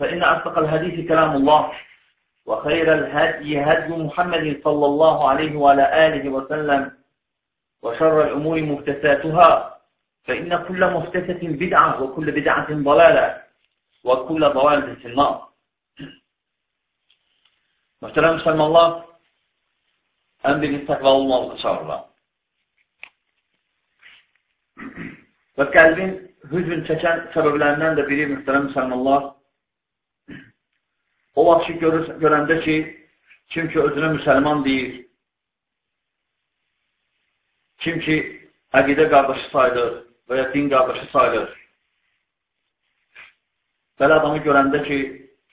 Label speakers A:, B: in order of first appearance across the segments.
A: فإن أصدق الحديث كلام الله وخير الهدي هدي محمد صلى الله عليه وعلى آله وسلم وشر الأمور محدثاتها فإن كل محدثة بدعة وكل بدعة ضلالة وكل ضلالة في النار Möhtərəm müsəlmanlar, ən birinci təqva olmalıdır çağırlar. Və qəlbin hüzün çəkən səbəblərindən də biri mühtərəm müsəlmanlar, o vaxt ki, görür, görəndə ki, kim ki özünə müsəlman deyir, kim ki əqidə qardaşı sayılır və ya din qardaşı sayılır, belə adamı görəndə ki,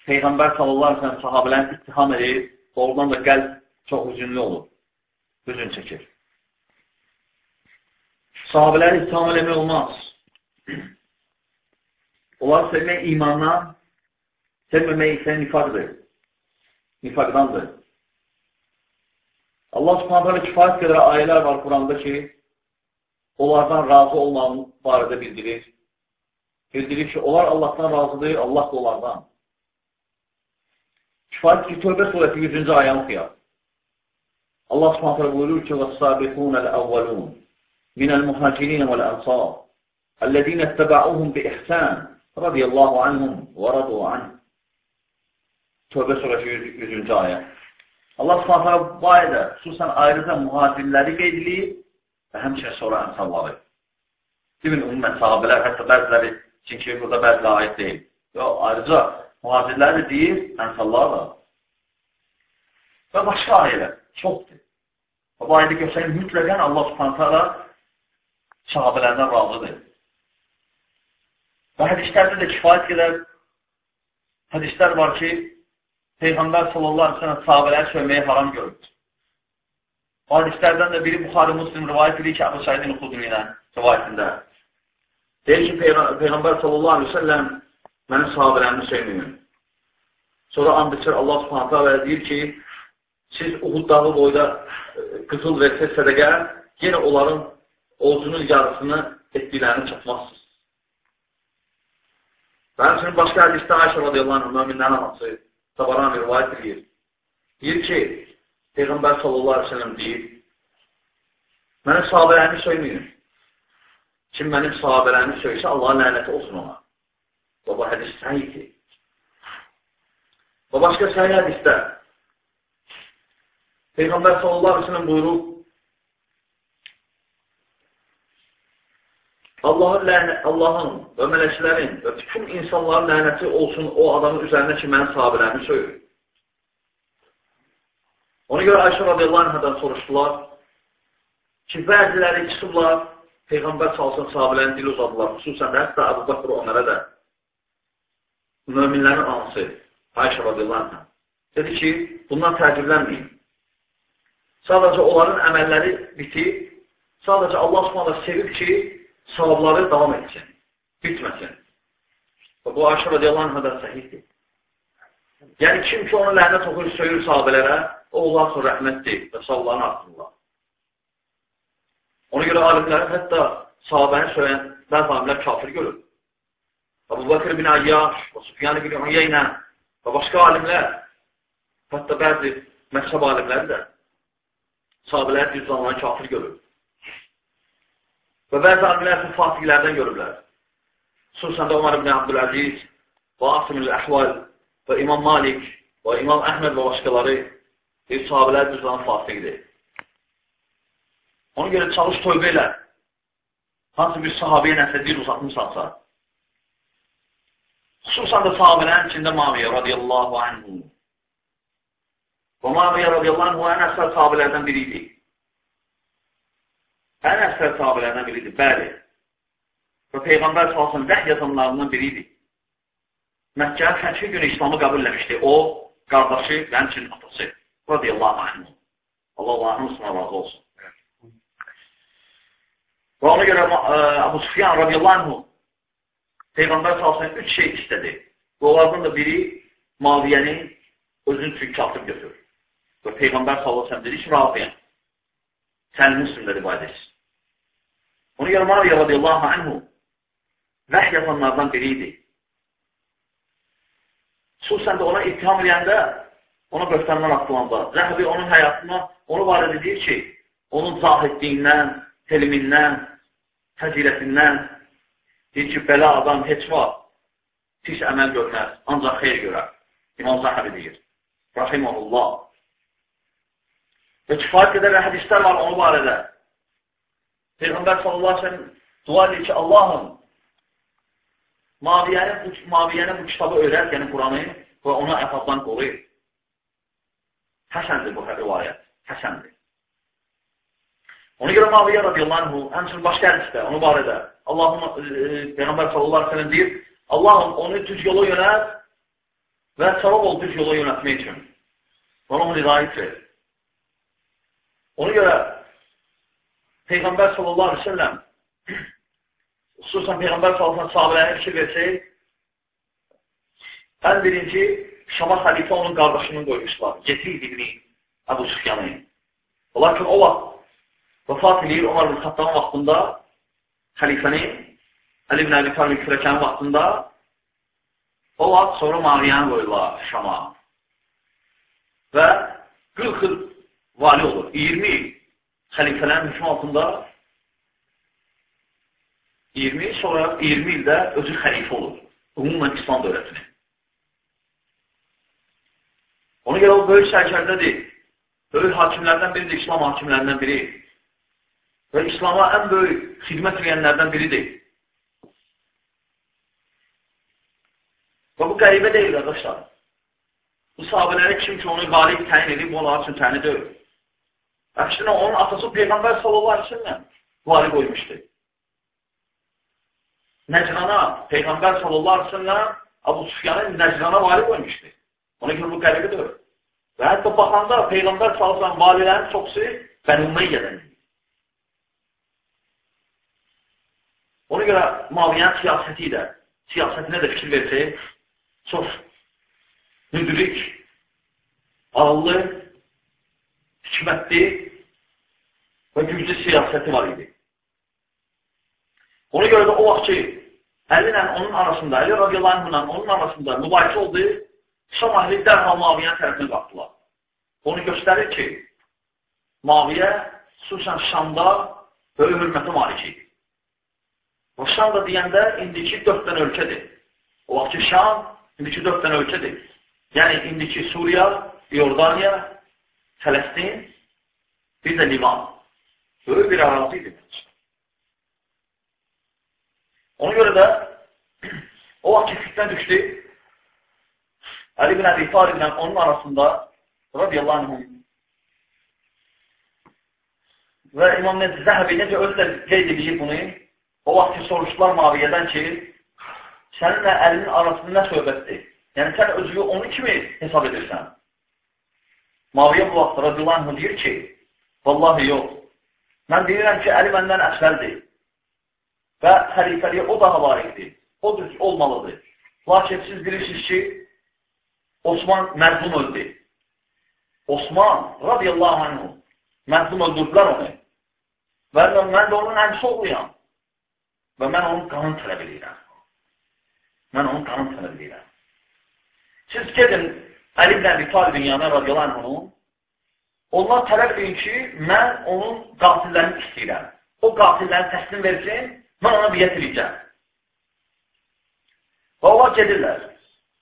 A: Peyğəmbər sallallahu aleyhi sahabələrini ittiham edir, doğrudan da qəlb çox hüzünlü olur, hüzün çəkir. Sahabələri ittiham eləmək olmaz. Onlar sevmək imandan, sevməmək isə nifaqdır. Nifaqdandır. Allah subhanətə kifayət qədər ayələr var Quranda ki, onlardan razı olmanın barədə bildirir. Bildirir ki, onlar Allahdan razıdır, Allah da onlardan. Kifayət ki, Tövbə surəsi 100-cü ayəni oxuyaq. Allah subhanətlə buyurur ki, وَالسَّابِقُونَ الْأَوَّلُونَ مِنَ الْمُهَاجِرِينَ وَالْأَنصَارِ الَّذِينَ اتَّبَعُوهُمْ بِإِحْسَانٍ رَضِيَ اللّٰهُ عَنْهُمْ وَرَضُوا عَنْهُ Tövbə surəsi 100-cü ayə. Allah subhanətlə bu ayədə xüsusən ayrıca mühacirləri qeyd edir və həmçinin sonra ənsarları. Demin ümumən sahabələr, hətta bəziləri, çünki burada bəziləri aid deyil. Yox, ayrıca Mühacirləri də deyir, ənsarlar da. Və başqa ayələr çoxdur. Və bu ayədə göstərir, mütləqən Allah subhanətələ sahabələrindən razıdır. Və hədislərdə də kifayət qədər hədislər var ki, Peyğəmbər sallallahu aleyhi ve sellem sahabələri söyləməyi haram görür. O hədislərdən də biri Buxarı Muslim rivayət edir ki, Əbu Saidin Xudri ilə rivayətində. Deyir ki, Peyğəmbər sallallahu aleyhi ve sellem mənim sahabələrimi sevməyin. Sonra and içir Allah subhanətə alə deyir ki, siz Uhud dağı boyda e, qızıl versəz sədəqə, yenə onların oğuzunun yarısını etdiklərini çatmazsınız. Və həmçinin başqa hədisdə Ayşə radiyallahu anh, müminlərin anası, Tabarani rivayət edir. Deyir ki, Peyğəmbər sallallahu aleyhi ve sellem deyir, mənim sahabələrimi söyləyin. Kim mənim sahabələrimi söysə, Allahın lənəti olsun ona. Bu hədis səhiydir. Və başqa səhiyyə hədisdə Peyğəmbər sallallahu aleyhi ve sellem buyurub Allahın, Allahın və mələklərin və bütün insanların lənəti olsun o adamın üzərinə ki, mənim sahabilərimi söyür. Ona görə Ayşə radiyallahu anhadan soruşdular ki, bəziləri çıxıblar, Peyğəmbər salsın sahabilərin dili uzadılar, xüsusən də hətta Əbu Bakır onlara da möminlərin anası Ayşə radiyallahu anh dedi ki, bundan təəccüblənməyin. Sadəcə onların əməlləri bitib, sadəcə Allah subhanə sevib ki, savabları davam etsin, bitməsin. Bu Ayşə radiyallahu anh da səhiddir. Yəni, kim ki onu lənət oxuyur, söyür sahabələrə, o Allah üçün rəhmətdir və savablarını artırırlar. Ona görə alimlərin hətta sahabəni söyləyən bəzi alimlər kafir görür. Əbu Bakır bin Ayyaş, Süfyan bin Uyeynə və başqa alimlər, hətta bəzi məzhəb alimləri də sahabələr cüzdanlarını kafir görür. Və bəzi alimlər isə fasiqlərdən görürlər. Xüsusən də Umar ibn Abdüləziz və Asim-ül Əhval və İmam Malik və İmam Əhməd və başqaları Deyir, sahabələr bizdən fasiqdir. Ona görə çalış tövbə elə. Hansı bir sahabəyə nəsə bir uzatmışsansa. Xüsusən də sahabələrin içində Maviyyə radiyallahu anhu. Və Maviyyə radiyallahu anhu ən əsər sahabələrdən biri idi. Ən əsər sahabələrdən biri idi, bəli. Və Peyğəmbər salsın vəhy yazanlarından biri idi. Məkkənin fəthi günü İslamı qəbul eləmişdi. O, qardaşı və həmçinin atası radiyallahu anh. Allah Allah'ın razı olsun. Və ona görə Abu Sufyan radiyallahu anh Peyğəmbər salsın üç şey istədi. Və onlardan da biri Maviyəni özün üçün katib götür. Və Peyğəmbər salsın dedi ki, razıyam. Sənin üstündədir bu hədis. Ona görə Maviyə radiyallahu anhu vəhy yazanlardan biri idi. Xüsusən də ona ittiham edəndə ona böhtandan atılanda, Zəhəbi onun həyatına onu barədə deyir ki, onun zahidliyindən, telmindən, fəzilətindən deyir ki, belə adam heç vaxt pis əməl görməz, ancaq xeyr görər. İmam Zəhəbi deyir. Rahimullah. Və kifayət qədər hədislər var onu barədə. Peyğəmbər sallallahu aleyhi ve sellem dua edir ki, Allahım, Maviyəni bu, Maviyəni bu kitabı öyrət, yəni Quranı və onu əfabdan qoruyur. Həsəndir bu rivayət, həsəndir. Ona görə Maviyyə radiyallahu anhu, həmçinin başqa hədisdə, onu barədə Allahım, e, Peyğəmbər sallallahu aleyhi ve sellem deyir, Allahım onu düz yola yönət və savab ol düz yola yönətmək üçün. Ona onu hidayət ver. Ona görə Peyğəmbər sallallahu aleyhi ve sellem xüsusən Peyğəmbər sallallahu aleyhi ve sellem sahabələrə fikir versək, ən birinci Şama xəlifə onun qardaşını qoymuşlar. Yetid ibni Əbu Süfyanı. Lakin o vaxt vəfat edir Ömər bin Xattanın vaxtında xəlifəni Əli ibn Əli Talib kürəkənin vaxtında o vaxt sonra Mariyanı qoyurlar Şama. Və 40 il vali olur. 20 il xəlifələrin hüküm altında 20 il sonra 20 ildə özü xəlifə olur. Ümumən İslam dövlətinin. Ona görə o böyük sərkərdədir. Böyük hakimlərdən biridir, İslam hakimlərindən biri. Və İslama ən böyük xidmət edənlərdən biridir. Və bu qəribə deyil, qardaşlar. Bu sahabələri kim ki, onu qalib təyin edib, onlar üçün təyin deyil. Əksinə, onun atası Peyğəmbər sallallahu aleyhi ve sellem vali qoymuşdu. Nəcrana, Peyğəmbər sallallahu aleyhi ve sellem Abu Sufyanın Nəcrana vali qoymuşdu. Ona görə bu qəribədir. Və hətta baxanda Peyğəmbər salsan valilərin çoxsu Bəni Umeyyədən. Ona görə Maviyyən siyasəti də, siyasətinə də fikir versək, çox müdrik, ağıllı, hikmətli və güclü siyasəti var idi. Ona görə də o vaxt ki, Əli ilə onun arasında, Əli radiyallahu anh onun arasında mübahisə oldu, Şam əhli dərhal Maviyyənin tərəfinə qalxdılar. Onu göstərir ki, Maviyyə xüsusən Şamda böyük hürmətə malik idi. Və Şam da deyəndə indiki dörd dənə ölkədir. O vaxt ki, Şam indiki dörd dənə ölkədir. Yəni, indiki Suriya, Yordaniya, Fələstin, bir də Livan. Böyük bir ərazi idi. Ona görə də o vaxt fitnə düşdü, Əli bin Əbi Taliblə onun arasında radiyallahu anhum və İmam Zəhəbi necə özü də qeyd edir bunu, o vaxt ki, soruşdular Maviyyədən ki, səninlə əlinin arasında nə söhbətdir? Yəni, sən özünü onu kimi hesab edirsən. Maviyyə bu vaxt radiyallahu anhum deyir ki, vallahi yox, mən deyirəm ki, Əli məndən əsvəldir və xəlifəliyə o daha layiqdir, o düz olmalıdır. Lakin siz bilirsiniz ki, Osman məzlum öldü. Osman radiyallahu anh məzlum öldürdülər onu. Və mən də onun əmsi oğluyam. Və mən onun qanın tələb edirəm. Mən onun qanın tələb edirəm. Siz gedin Əli ibn Əbi Talibin yanına radiyallahu anh onlar tələb edin ki, mən onun qatillərini istəyirəm. O qatilləri təslim versin, mən ona biyyət edəcəm. Və onlar gedirlər.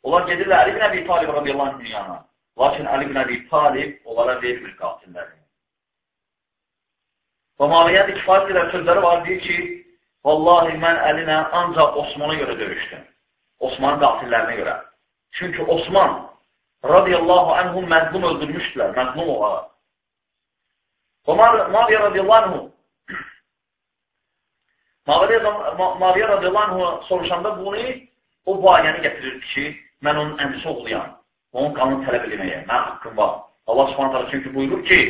A: Onlar gedirlər Əli ibn Əbi Talib radiyallahu anh yanına. Lakin Ali ibn Əbi Talib onlara vermir qatillərini. Və Maliyyənin kifayət qədər sözləri var, deyir ki, Vallahi mən Əlinə ancaq Osmana görə döyüşdüm. Osmanın qatillərinə görə. Çünki Osman radiyallahu anhum məzlum öldürmüşdülər, məzlum olaraq. Və Mariya radiyallahu anhum Mariya radiyallahu anhum soruşanda bunu o bayəni gətirirdi ki, mən onun əmisi oğluyam. Onun qanını tələb eləməyə, mən haqqım var. Allah subhanətələ çünki buyurur ki,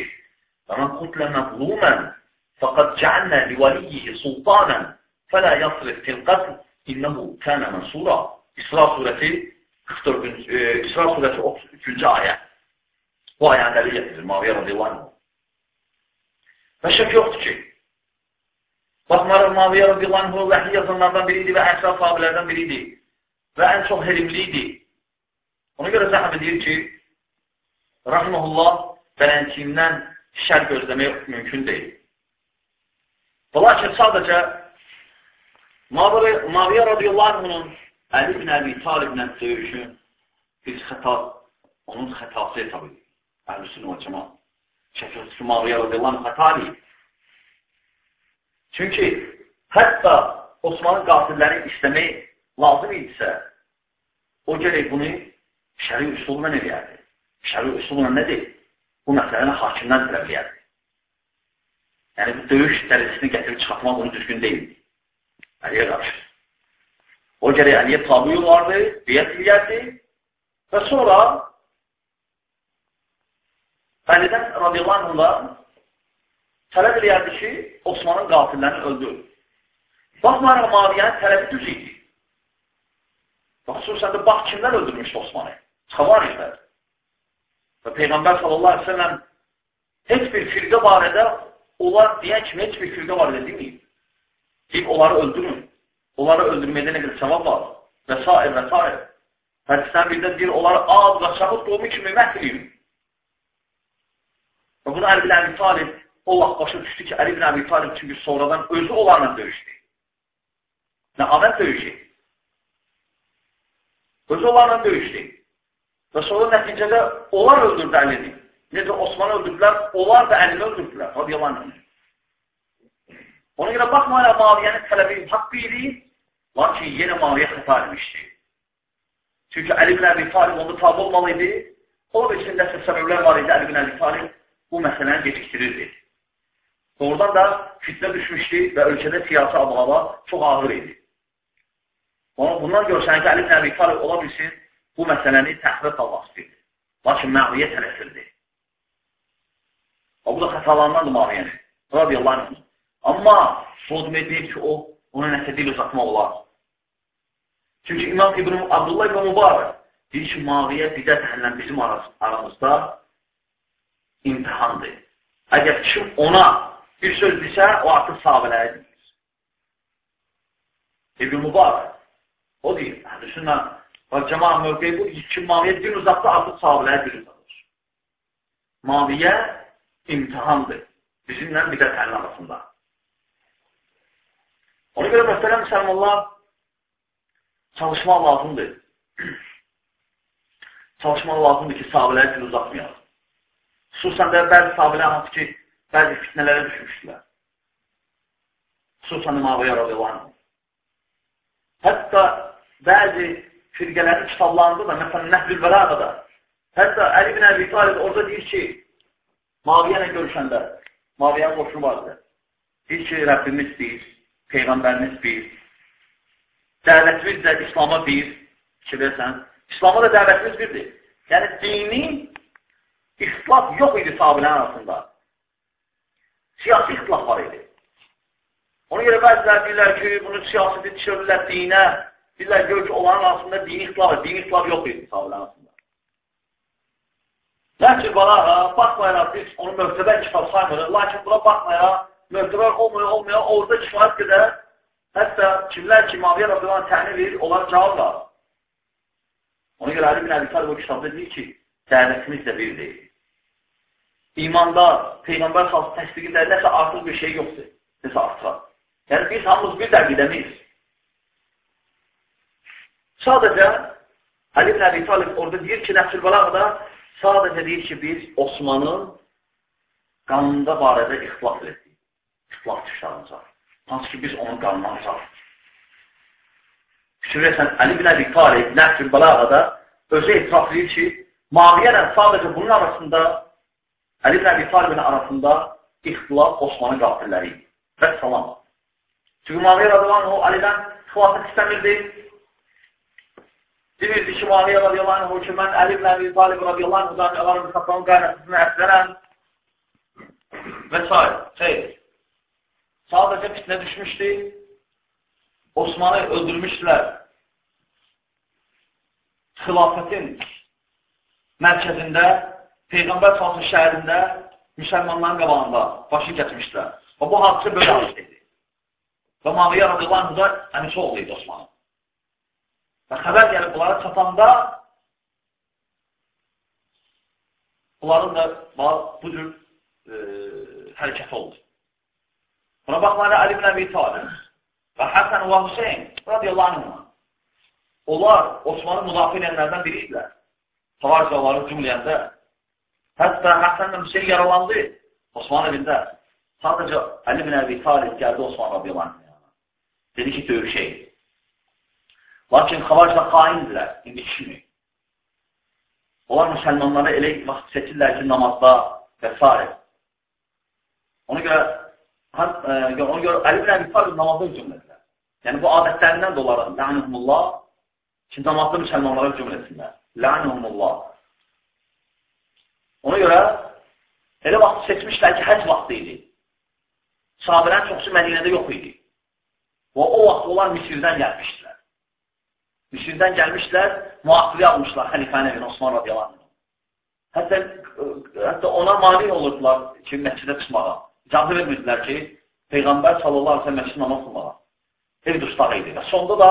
A: وَمَنْ قُتْلَ مَظْلُومًا فَقَدْ جَعَلْنَا لِوَلِيِّهِ سُلْطَانًا فَلَا يَصْرِفْ فِي الْقَتْلِ إِنَّهُ كَانَ مَنْصُورًا İsra surəsi 44. E, İsra surəsi 33-cü ayə. Bu ayəni dəlil gətirir Maviyyə radiyallahu anh. Və şək yoxdur ki, baxmaraq Maviyyə radiyallahu anh vəhiy yazanlardan biri idi və əsraf sahabilərdən biri idi və ən çox helimli idi. Ona görə zəhəb edir ki, Rahmanullah bələnçiyindən şər gözləmək mümkün deyil. Və lakin sadəcə Maviyyə radiyallahu anh'ın Əli bin Əbi Taliblə döyüşü biz xəta, onun xətası hesab edir. Əhl-i və cəmat. Şəkil Maviyyə radiyallahu xəta deyil. Çünki hətta Osmanın qatilləri istəmək lazım idisə, o gələk bunu şəri üsulla eləyərdi. Şəri üsulla nədir? Bu məsələni hakimdən tələb eləyərdi. Yəni, bu döyüş dərəcəsini gətirib çıxartmaq bunu düzgün deyildi. Əliyə qarşı. O gələk Əliyə tabi olardı, biyyət eləyərdi və sonra Əlidən radiyallahu anhullah tələb eləyərdi ki, Osmanın qatillərini öldürür. Baxmayaraq Maviyənin tələbi düz idi. Bax, xüsusən də bax, kimlər öldürmüşdü Osmanı? Xavariclər. Və Peyğəmbər sallallahu aleyhi ve sellem heç bir firqə barədə onlar deyən kimi heç bir firqə barədə deməyib. Deyib, onları öldürün. Onları öldürməkdə nə qədər səvab var? Və s. və s. Hədisdən birdə deyir, onları ağ və şahıd doğumu kimi məhv edin. Və bunu Əli bin Əbi Talib o vaxt başa düşdü ki, Əli ibn Əbi Talib çünki sonradan özü onlarla döyüşdü. Nə adəm döyüşü. Özü onlarla döyüşdü. Və sonra nəticədə onlar öldürdü Əlini. Necə Osmanı öldürdülər, onlar da Əlini öldürdülər. Radiyallahu anh. Ona görə baxmayaraq Maviyənin tələbi haqqı idi, lakin yenə Maviyə xəta etmişdi. Çünki Əli ibn Əbi Talib onu tabi olmalı idi. O içində səbəblər var idi Əli ibn Əbi Talib bu məsələni gecikdirirdi. Doğrudan da fitnə düşmüşdü və ölkədə siyasi abhava çox ağır idi. Ona bundan görsən ki, Əli Nəbi Talib ola bilsin, bu məsələni təxirə salmaq istəyir. Lakin Məğliyə tələsirdi. O, bu da xətalarındandır Məğliyəni. Radiyallahu anh. Amma demək deyil ki, o, ona nəsə dil uzatmaq olar. Çünki İmam İbn Abdullah ibn Mübarək deyir ki, Məğliyə bidət əhəllə bizim aramızda imtihandır. Əgər kim ona bir söz desə, o artıq sahabələrə deyir. İbn Mübarək, o deyir, hədisinlə və cəmaat mövqeyi bu, ki, Maviyyə din uzaqda artıq sahabələrə din uzaqdır. Maviyyə imtihandır bizimlə bidətlərin arasında. Ona görə məsələn, müsəlmanlar çalışmaq lazımdır. çalışmaq lazımdır ki, sahabələrə din uzatmayalım. Xüsusən də bəzi sahabələr hansı ki, bəzi fitnələrə düşmüşdülər. Xüsusən Müaviyə radiyallahu anh. Hətta bəzi firqələrin kitablarında da, məsələn, Nəhdül Bəlağada, hətta Əli bin Əbi Talib orada deyir ki, Muaviyə ilə görüşəndə, Muaviyyənin qoşunu vardır. Deyir ki, Rəbbimiz deyir, Peyğəmbərimiz deyir, dəvətimiz də İslama ki, versən, İslama da dəvətimiz birdir. Yəni, dini ixtilaf yox idi sahabilərin arasında siyasi ixtilaf var idi. Ona görə bəzilər deyirlər ki, bunu siyaseti düşürürlər dinə, deyirlər gör ki, onların arasında dini ixtilaf, dini ixtilaf yox idi sahabilərin arasında. Lakin bana, baxmayaraq biz onu möhtəbər kitab saymırıq, lakin buna baxmayaraq, möhtəbər olmuyor, olmuyor, orada kifayət qədər, hətta kimlər ki, Maviyyə Rabbilan təhni verir, onlar cavab var. Ona görə Ali bin Əbi Talib o kitabda deyir ki, dəvətimiz də bir deyil imanda Peyğəmbər xalqı təsdiq edir, nəsə artıq bir şey yoxdur, nəsə artıq. Yəni, biz hamımız bir dəqiqədəmiz. Sadəcə, Ali ibn Əbi Talib orada deyir ki, Nəfsül Balağda sadəcə deyir ki, biz Osmanın qanında barədə ixtilaf etdik. İxtilaf düşərəcək. Hansı ki, biz onun alacaq. Fikir versən, Əli bin Əbi Talib, Nəfr-i Balağada özü etiraf edir ki, Maviyyə sadəcə bunun arasında, Əli bin Əbi Talibin arasında ixtilaf Osmanın qatilləri idi. Və salam. Çünki Maviyyə radiyallahu Əlidən xilafət istəmirdi. Demirdi ki, Muaviyə radiyallahu anh, ki, mən Əli ibn Əbi Talib radiyallahu anh, Ömər ibn Xattanın qaynasını əslərəm və s. Xeyr. Sadəcə fitnə düşmüşdü. Osmanı öldürmüşdülər. Xilafətin mərkəzində, Peyğəmbər salsın şəhərində, müsəlmanların qabağında başı gətirmişdilər. Və bu hadisə belə hadisədir. Və Muaviyə radiyallahu da əmisi oğlu idi Osmanın. Və xəbər gəlib bunlara çatanda bunların da bu cür e, hərəkət oldu. Buna baxmayla Ali ibn Əbi Talib və Həsən və Hüseyin radiyallahu anh onlar Osmanı müdafiə edənlərdən biri idilər. Xavaricə onları cümləyəndə hətta Həsən və Hüseyin yaralandı Osman evində. Sadəcə Ali ibn Əbi Talib gəldi Osman radiyallahu anh. Dedi ki, döyüşəyim. Lakin xavaricə xaindirlər, indi kimi. Onlar müsəlmanlara elə vaxt seçirlər ki, namazda və s. Ona görə, ona görə Əli bin Əbi Talib namazda hücum edilər. Yəni, bu adətlərindən də onların, lənihumullah, ki, namazda müsəlmanlara hücum etsinlər. Lənihumullah. Ona görə, elə vaxt seçmişlər ki, həc vaxtı idi. Sahabələrin çoxsu Mədinədə yox idi. Və o vaxt onlar Misirdən gəlmişdilər. Misirdən gəlmişlər, müasiri almışlar xəlifənin evini Osman radiyallahu anh. Hətta, hətta ona mani olurdular ki, məscidə çıxmağa. İcazə vermirdilər ki, Peyğəmbər sallallahu aleyhi məscid namaz qılmağa. Ev dustağı idi. Və sonda da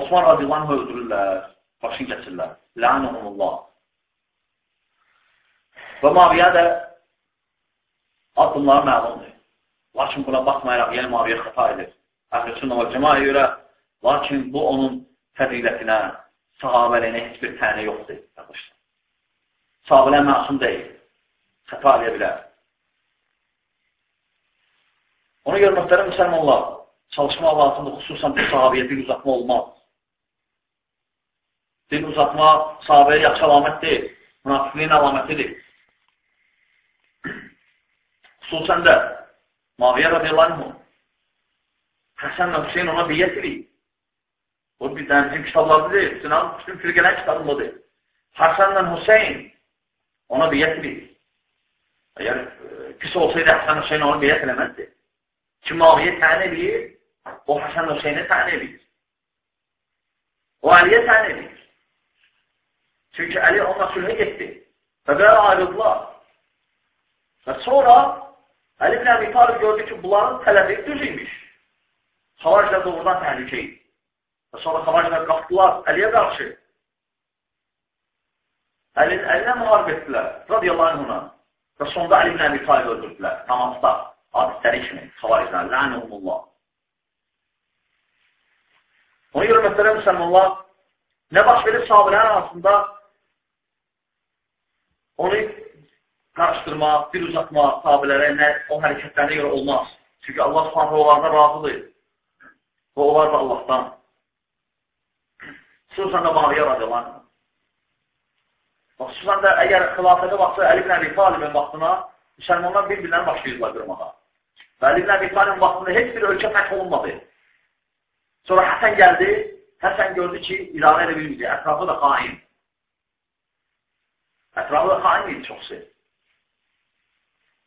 A: Osman radiyallahu öldürürlər, başını kəsirlər. Lənəhumullah. Və Maviyə də addımları məlumdur. Lakin buna baxmayaraq, yəni Maviyə xəta edir. Əhl-i sünnə və cəmayə görə Lakin bu onun fəzilətinə, sahabəliyinə heç bir təni yoxdur. Sahabələr məsum deyil. Xəta edə bilər. Ona görə mühtərəm müsəlmanlar, çalışmaq lazımdır, xüsusən bu sahabəyə dil uzatma olmaz. Dil uzatma sahabəyə yaxşı əlamət deyil, münafiqliyin əlamətidir. Xüsusən də Maviyyə radiyallahu anh, Həsənlə Hüseyin ona biyyət edir. O bir dənə bizim kitablarda deyil, Sinan bütün firqələr kitabındadır. Hasanla Hüseyin ona biyyət edir. Əgər e, pis olsaydı Hasan Hüseyin onu biyyət eləməzdi. Kim Muaviyə təyin edir, o Hasan Hüseyni təyin edir. O Əliyə təyin edir. Çünki Əli onunla sülhə getdi. Və belə ayrıldılar. Və sonra Əli ibn Əbi Talib gördü ki, bunların tələbi düz imiş. Xavariclər doğrudan təhlükə idi. Və sonra xavariclər qalxdılar Əliyə qarşı. Əlin, əlinə müharib etdilər, radiyallahu anhuna. Və sonda Əli ibn Əbi Talib öldürdülər, namazda, adətləri kimi, xavariclər, lənəumullah. Ona görə məsələ müsəlmanlar, nə baş verir sahabələrin arasında onu qarışdırmaq, bir uzatmaq sahabələrə, nə, o hərəkətlərinə görə olmaz. Çünki Allah subhanə onlardan razıdır. Və onlar da Allahdan. Xüsusən də Muaviyə radiyallahu anh. Xüsusən də əgər xilafədə vaxtı Əli ibn Əbi Talibin vaxtına müsəlmanlar bir-birlərini başlayırlar qırmağa. Və ibn Əbi Talibin vaxtında heç bir ölkə fəth olunmadı. Sonra Həsən gəldi, Həsən gördü ki, idarə edə bilməyəcək, ətrafı da xain. Ətrafı da xain idi çoxsu.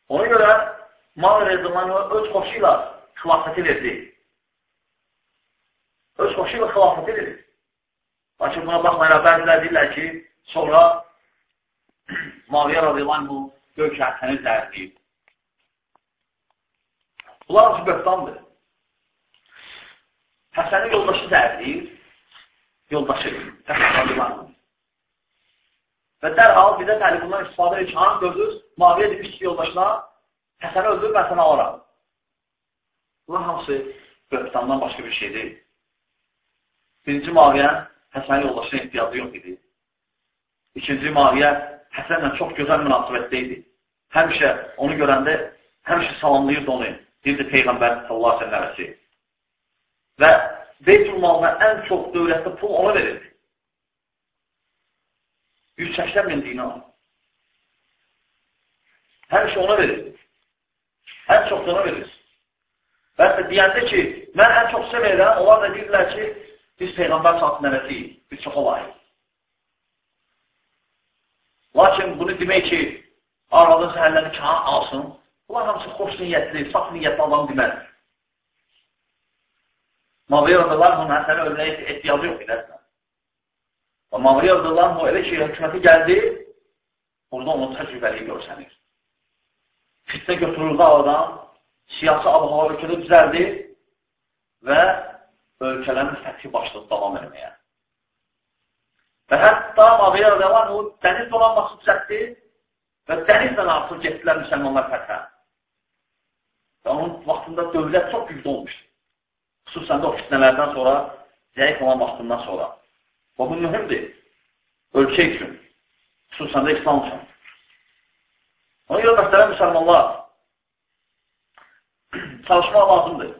A: Ona görə Mal Rezulmanı öz xoşu ilə xilafəti verdi. Öz xoşu ilə xilafəti verdi. Lakin buna baxmayaraq, bəzilər deyirlər ki, sonra radiyallahu anh bu göy şəhətəni zəhərləyib. Bunlar hansı böhtandır? Həsənin yoldaşı zəhərləyir, yoldaşı, anh. Və dərhal bizə təlim bundan istifadə edir ki, hanı gördünüz, Maviyyə demiş ki, yoldaşına, Həsəni öldür, mən sənə alaram. Bunlar hamısı böhtandan başqa bir şey deyil. Birinci Maviyyə Həsənin yoldaşına ehtiyacı yox idi. İkinci Maviyə Həsənlə çox gözəl münasibətdə idi. Həmişə onu görəndə həmişə salamlayırdı onu. Deyirdi Peyğəmbər sallallahu aleyhi ve sellem. Və Beytul malına ən çox dövlətdə pul ona verirdi. 180 min dinar. Həmişə ona verirdi. Ən çox ona verir. Və deyəndə ki, mən ən çox sevirəm, onlar da deyirlər ki, biz Peyğəmbər saatın nəvəsiyik, biz çox olayıq. Lakin bunu demək ki, arada səhərləri kağın alsın, bunlar hamısı xoş niyyətli, saf niyyətli adam deməz. Mavriyə radiyallahu anh Həsənə ölməyə ehtiyacı yox edərsən. Və Mavriyə radiyallahu anh elə ki, hökuməti gəldi, burada onu təcrübəli görsənir. Fitnə götürüldü aradan, siyasi ab-hava ölkədə düzəldi və ölkələrin fəthi başladı davam etməyə. Və hətta Mavriyə radiyallahu anh dəniz dolanması düzəltdi və denizlə artıq getdilər müsəlmanlar fəthə. Və onun vaxtında dövlət çox güclü olmuşdu. Xüsusən də o fitnələrdən sonra, zəif olan vaxtından sonra. Və bu mühümdir ölkə üçün, xüsusən də İslam üçün. Ona görə məsələ müsəlmanlar çalışmaq lazımdır.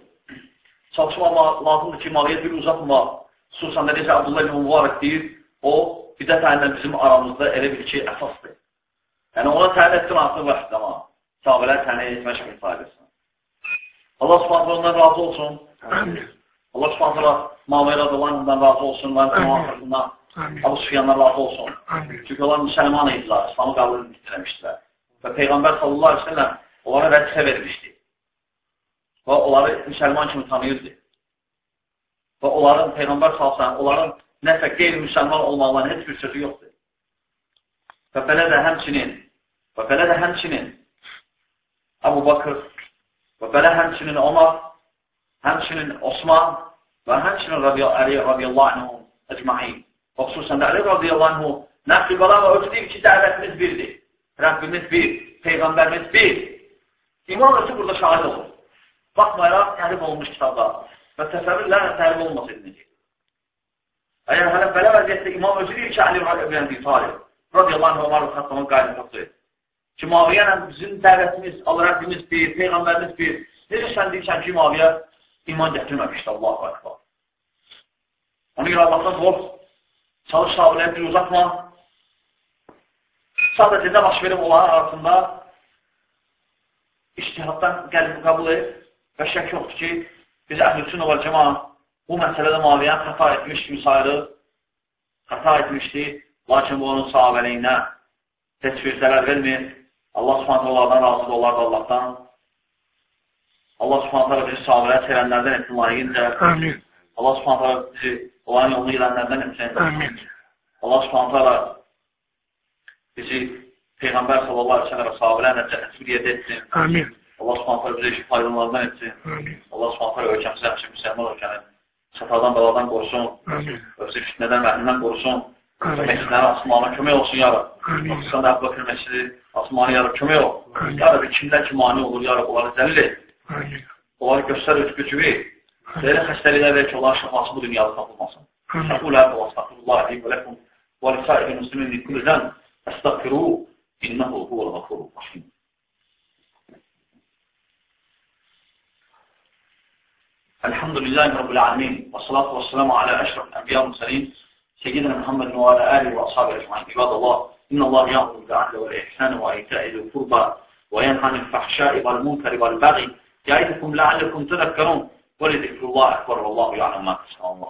A: Çalışmaq lazımdır ki, maliyyət bir uzatmaq. Xüsusən də necə Abdullah ibn Mübarək deyir, o bidət əyində bizim aramızda elə bir ki, əsasdır. Yəni ona təyin etsin artıq vaxt amma sahabələr təyin etmək kimi ifadəsin. Allah subhanətlə ondan razı olsun. Allah subhanətlə Mavir Radılanından razı olsun, və cəmaatından Abu Sufyandan razı olsun. Çünki onlar müsəlman idilər, İslamı qəbul etdirəmişdilər. Və Peyğəmbər sallallahu aleyhi ve sellem onlara vəzifə vermişdi. Və onları müsəlman kimi tanıyırdı. Və onların Peyğəmbər sallallahu onların nəsə qeyri-müsəlman olmaqlarının heç bir sözü yoxdur. Və belə də həmçinin, və belə də həmçinin Əbu Bakır və belə həmçinin Omar həmçinin Osman və həmçinin Əli radiyallahu anhu əcmain. Və xüsusən də Əli radiyallahu anhu nəqli öz deyir ki, dəvətimiz birdir. Rəbbimiz bir, Peyğəmbərimiz bir. İman özü burada şahid olur. Baxmayaraq tərif olmuş kitabda və təsəvvürlərlə tərif olması ediləcək. Əgər hələ belə vəziyyətdə imam özü deyir ki, Əli ibn Talib radiyallahu anh Ömər Xattamın qaydasıdır. Ki, Maviyyə bizim dəvətimiz, Allah Rəbbimiz bir, Peyğəmbərimiz bir. Necə sən deyirsən ki, Maviyyə iman gətirməmişdir, Allah-u Akbar. Ona görə Allahdan qorx, çalış sahabəyə bir uzatma. Sadəcə nə baş verib onların arasında iştihaddan qəlbi qəbul et və şək yoxdur ki, biz əhl-i və cəma bu məsələdə Maviyyən xəta etmiş kimi sayırıq, xəta etmişdi, lakin bu onun sahabəliyinə heç bir zərər vermir. Allah subhanətə onlardan razıdır, onlar da Allahdan. Allah subhanətə bizi sahabələr sevənlərdən etsin layiqincə.
B: Amin.
A: Allah subhanətə bizi onların yolunu gedənlərdən etsin.
B: Amin.
A: Allah subhanətə bizi Peyğəmbər sallallahu aleyhi ve sellem sahabələrlə cəhəsviliyyət etsin.
B: Amin.
A: Allah subhanətə bizi işi faydalarından etsin.
B: Amin.
A: Allah subhanətə ölkəmizi həmçin müsəlman ölkəni səfadan baladan qorusun.
B: Amin.
A: Özü fitnədən, məhnindən qorusun. Məscidlərin asmana kömək olsun, ya Rab.
B: Amin.
A: Xüsusən də Əbbaqir məscidi asmanı, ya Rab, kömək ol. Ya Rab, kimlər ki, mani olur, ya Rab, onları dəlil et.
B: Amin.
A: Onları göstər gücüvi. Belə xəstəliklər ver ki, onların şəfası bu dünyada tapılmasın. Şəfulə və astaqfirullah aleyhi və ləkum və lisaihi muslimin li kulli zən əstaqfiru innehu huvəl ğafurur rahim. الحمد لله رب العالمين والصلاة والسلام على أشرف الأنبياء والمرسلين سيدنا محمد وعلى آله وأصحابه أجمعين. عباد الله إن الله يأمر بالعدل والإحسان وإيتاء ذي القربى وينهى عن الفحشاء والمنكر والبغي يعظكم لعلكم تذكرون. ولذكر الله أكبر والله يعلم ما تصنعون.